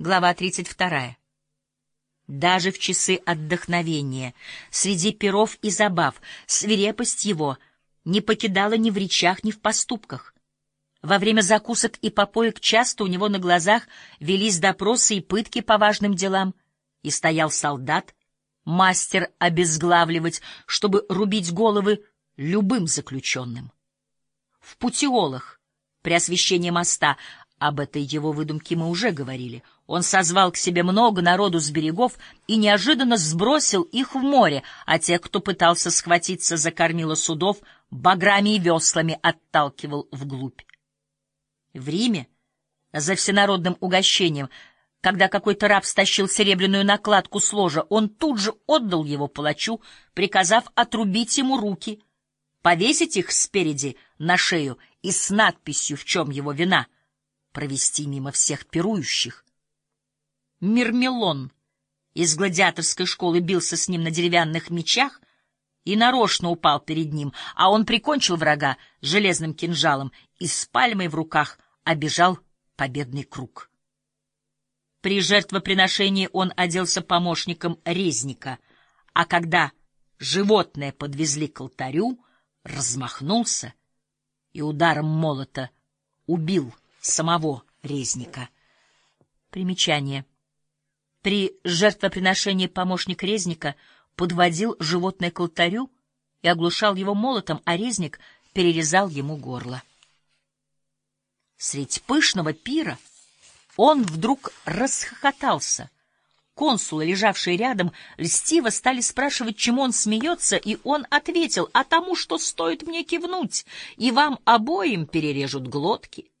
Глава 32. Даже в часы отдохновения, среди перов и забав, свирепость его не покидала ни в речах, ни в поступках. Во время закусок и попоек часто у него на глазах велись допросы и пытки по важным делам, и стоял солдат, мастер обезглавливать, чтобы рубить головы любым заключенным. В путиолах, при освещении моста, об этой его выдумке мы уже говорили. Он созвал к себе много народу с берегов и неожиданно сбросил их в море, а тех, кто пытался схватиться за кормило судов, баграми и веслами отталкивал вглубь. В Риме за всенародным угощением, когда какой-то раб стащил серебряную накладку с ложа, он тут же отдал его палачу, приказав отрубить ему руки, повесить их спереди на шею и с надписью «В чем его вина?» — провести мимо всех пирующих. Мирмелон из гладиаторской школы бился с ним на деревянных мечах и нарочно упал перед ним, а он прикончил врага железным кинжалом и с пальмой в руках обежал победный круг. При жертвоприношении он оделся помощником резника, а когда животное подвезли к алтарю, размахнулся и ударом молота убил самого резника. Примечание. При жертвоприношении помощник резника подводил животное к алтарю и оглушал его молотом, а резник перерезал ему горло. Средь пышного пира он вдруг расхохотался. Консулы, лежавшие рядом, льстиво стали спрашивать, чему он смеется, и он ответил, а тому, что стоит мне кивнуть, и вам обоим перережут глотки.